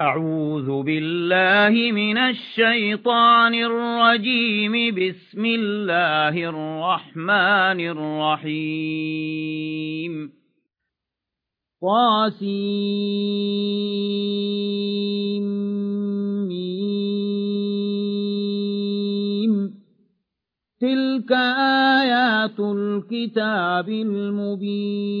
أعوذ بالله من الشيطان الرجيم. بسم الله الرحمن الرحيم. طاسيم. تلك آيات الكتاب المبين.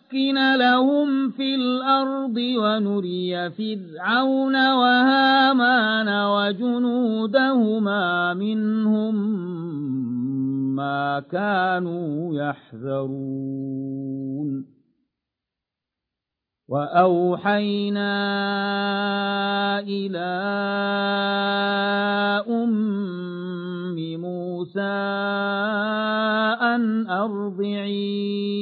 نمكن لهم في الأرض ونري فرعون وهامان وجنودهما منهم ما كانوا يحذرون. وأوحينا إلى أم موسى أن أرضعيه.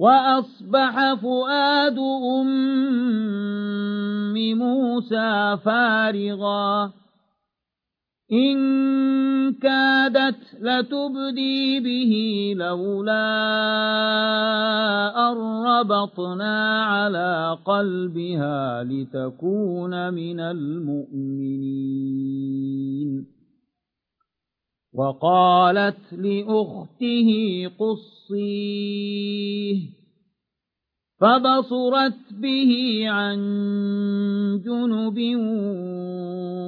وأصبح فؤاد أم موسى فارغا. إن كادت لتبدي به لولا أن ربطنا على قلبها لتكون من المؤمنين. وقالت لأخته قصيه فبصرت به عن جنب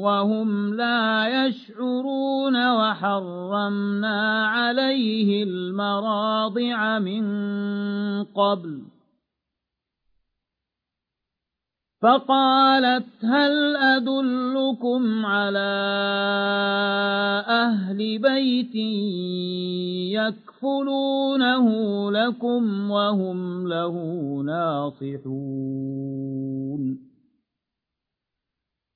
وهم لا يشعرون وحرمنا عليه المراضع من قبل. فقالت هل أدلكم على أهل بيت يكفلونه لكم وهم له ناصحون؟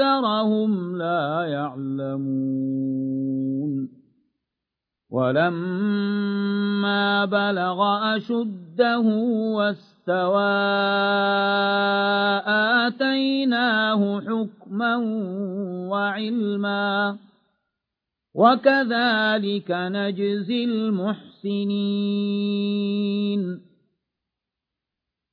أكثرهم لا يعلمون. ولما بلغ أشده واستوى آتيناه حكما وعلما. وكذلك نجزي المحسنين.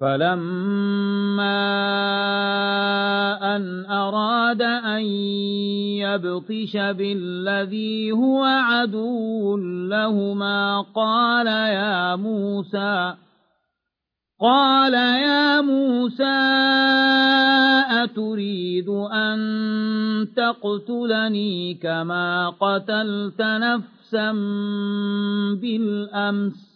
فلما أن أراد أن يبطش بالذي هو عدو لهما قال يا موسى قال يا موسى أتريد أن تقتلني كما قتلت نفسا بالأمس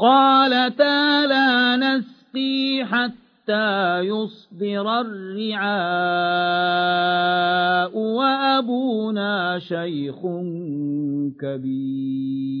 قالتا لا نسقي حتى يصدر الرعاء وأبونا شيخ كبير.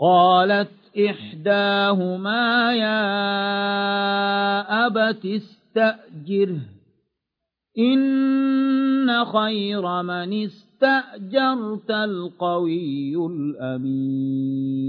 قالت إحداهما يا أبت استأجره إن خير من استأجرت القوي الأمين.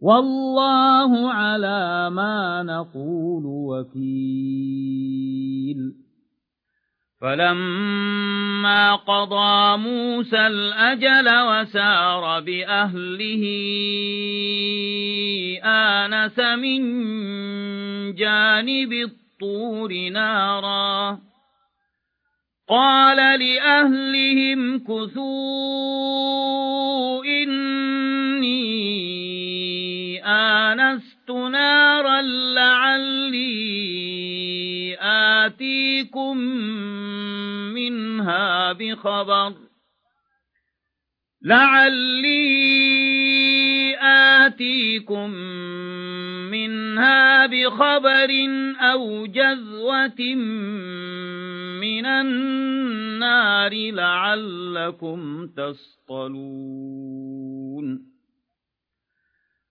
والله على ما نقول وكيل. فلما قضى موسى الأجل وسار بأهله آنس من جانب الطور نارا. قال لأهلهم كثوا آنست نارا لعلي آتيكم منها بخبر. لعلي آتيكم منها بخبر أو جذوة من النار لعلكم تصطلون.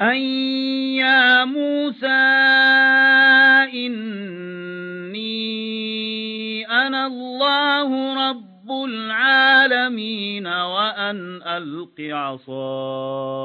أن يا موسى إني أنا الله رب العالمين وأن ألق عصاك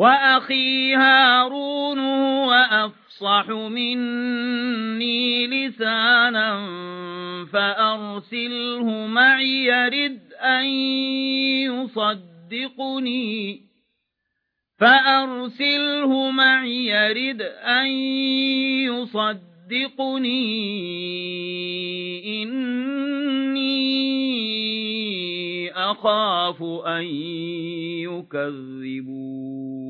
وأخي هارون وأفصح مني لسانا فأرسله معي يرد أن يصدقني. فأرسله معي يرد أن يصدقني. إني أخاف أن يكذبون.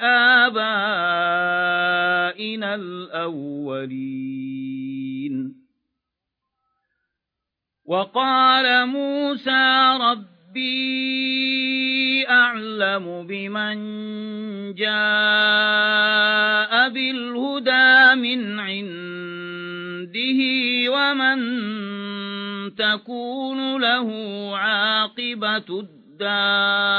آبائنا الأولين وقال موسى ربي أعلم بمن جاء بالهدى من عنده ومن تكون له عاقبة الدار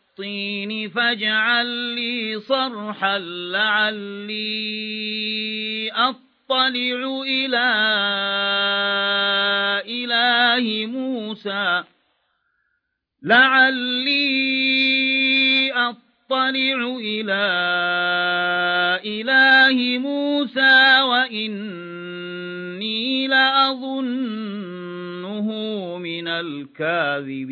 الطين فاجعل لي صرحا لعلي أطلع إلى إله موسى. لعلي أطلع إلى إله موسى وإني لأظن من الكاذبين.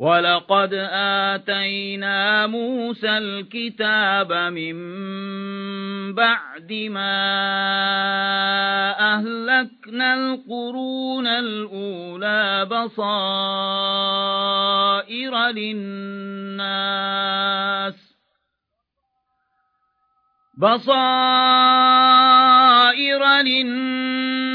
ولقد آتينا موسى الكتاب من بعد ما أهلكنا القرون الأولى بصائر للناس بصائر للناس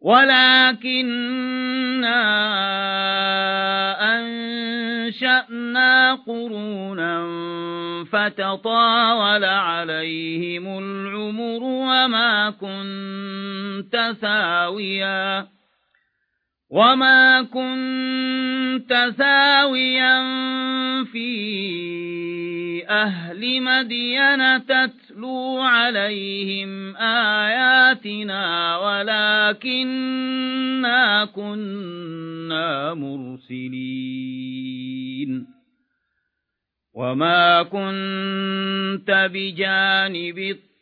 ولكننا أنشأنا قرونا فتطاول عليهم العمر وما كنت ثاويا وما كنت ثاويا في أهل مدين تتلو عليهم آياتنا ولكننا كنا مرسلين وما كنت بجانب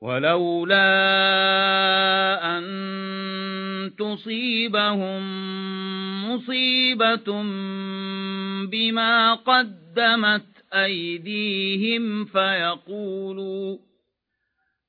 ولولا أن تصيبهم مصيبة بما قدمت أيديهم فيقولوا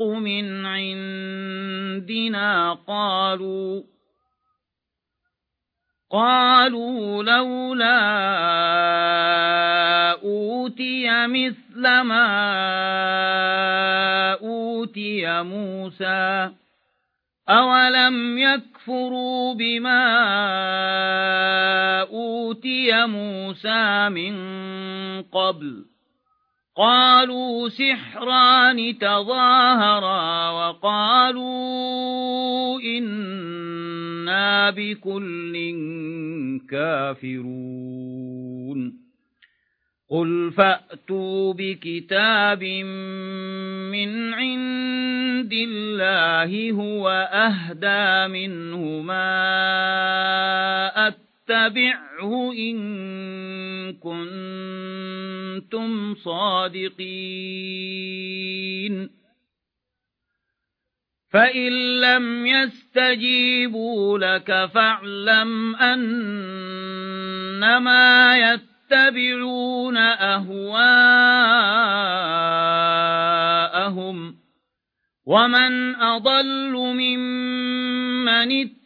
من عندنا قالوا قالوا لولا أوتي مثل ما أوتي موسى أولم يكفروا بما أوتي موسى من قبل؟ قالوا سحران تظاهرا وقالوا إنا بكل كافرون. قل فأتوا بكتاب من عند الله هو أهدى منه ما أتبعه إن كنتم صادقين. فإن لم يستجيبوا لك فاعلم أنما يتبعون أهواءهم. ومن أضل ممن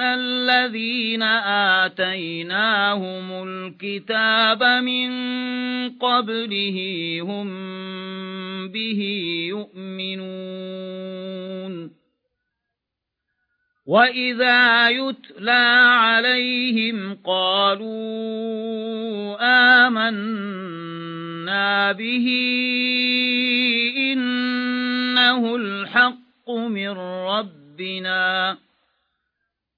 الذين آتيناهم الكتاب من قبله هم به يؤمنون. وإذا يتلى عليهم قالوا آمنا به إنه الحق من ربنا.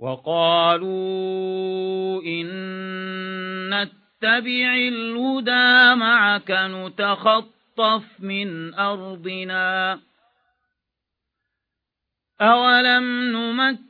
وقالوا إن نتبع الهدى معك نتخطف من أرضنا أولم نمكن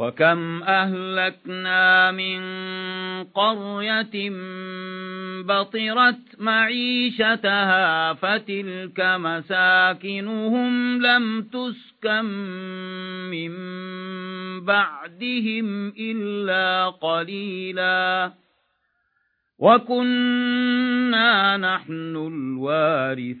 وكم أهلكنا من قرية بطرت معيشتها فتلك مساكنهم لم تسكن من بعدهم إلا قليلا وكنا نحن الوارثين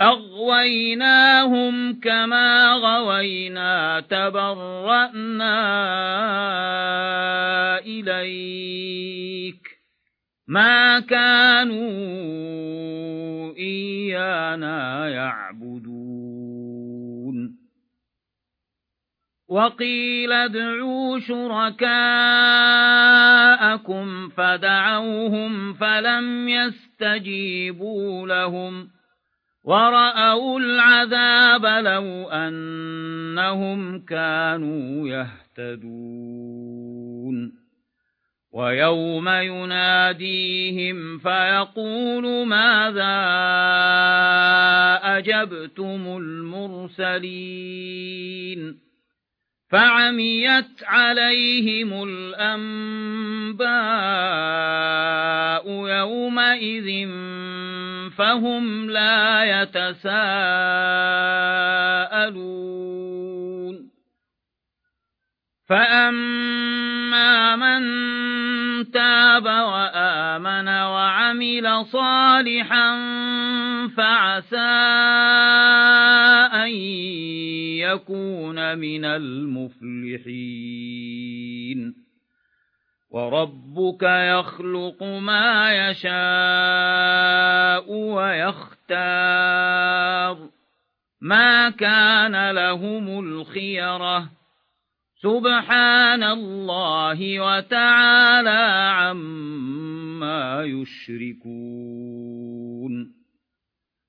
أغويناهم كما غوينا تبرأنا إليك. ما كانوا إيانا يعبدون. وقيل ادعوا شركاءكم فدعوهم فلم يستجيبوا لهم. ورأوا العذاب لو أنهم كانوا يهتدون. ويوم يناديهم فيقول ماذا أجبتم المرسلين؟ فعميت عليهم الأنباء يومئذ فهم لا يتساءلون. فأما من تاب وآمن وعمل صالحا فعسى أن يكون من المفلحين. وربك يخلق ما يشاء ويختار. ما كان لهم الخيرة. سبحان الله وتعالى عما يشركون.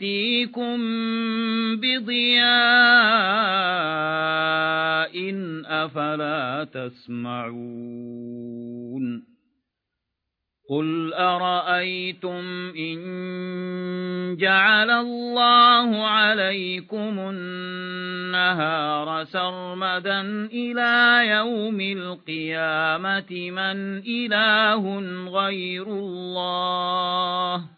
يأتيكم بضياء أفلا تسمعون قل أرأيتم إن جعل الله عليكم النهار سرمدا إلى يوم القيامة من إله غير الله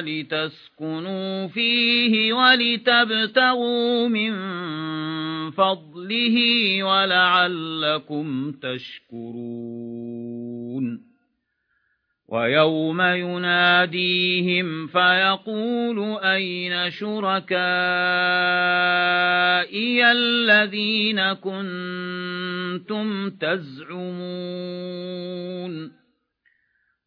لتسكنوا فيه ولتبتغوا من فضله ولعلكم تشكرون. ويوم يناديهم فيقول أين شركائي الذين كنتم تزعمون؟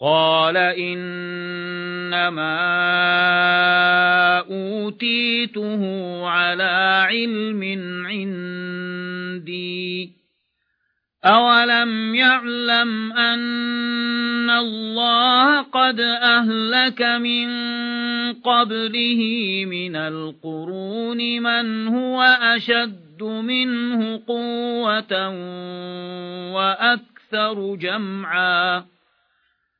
قال إنما أوتيته على علم عندي. أولم يعلم أن الله قد أهلك من قبله من القرون من هو أشد منه قوة وأكثر جمعاً.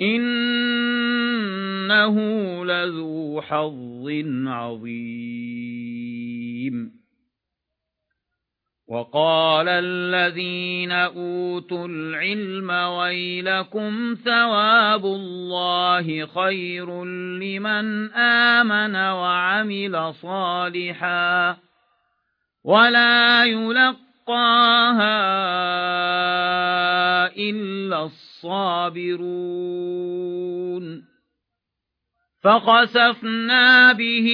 إنه لذو حظ عظيم. وقال الذين أوتوا العلم ويلكم ثواب الله خير لمن آمن وعمل صالحا ولا يلقاها إلا الصابرون. فخسفنا به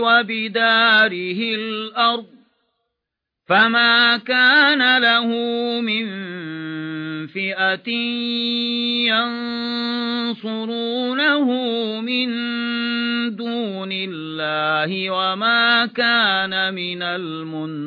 وبداره الأرض فما كان له من فئة ينصرونه من دون الله وما كان من المنتصرين.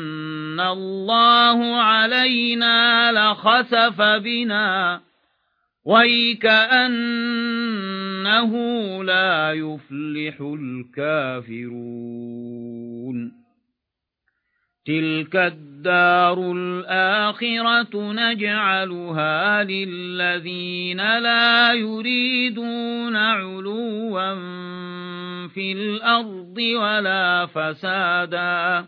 أمن الله علينا لخسف بنا ويكأنه لا يفلح الكافرون تلك الدار الآخرة نجعلها للذين لا يريدون علوا في الأرض ولا فسادا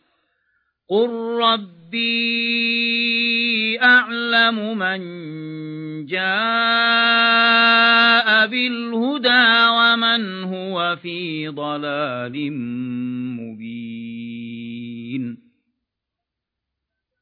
قل ربي أعلم من جاء بالهدى ومن هو في ضلال مبين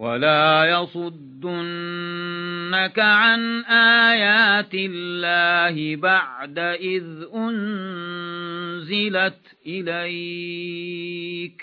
ولا يصدنك عن آيات الله بعد إذ أنزلت إليك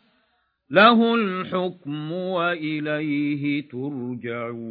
له الحكم وإليه ترجعون.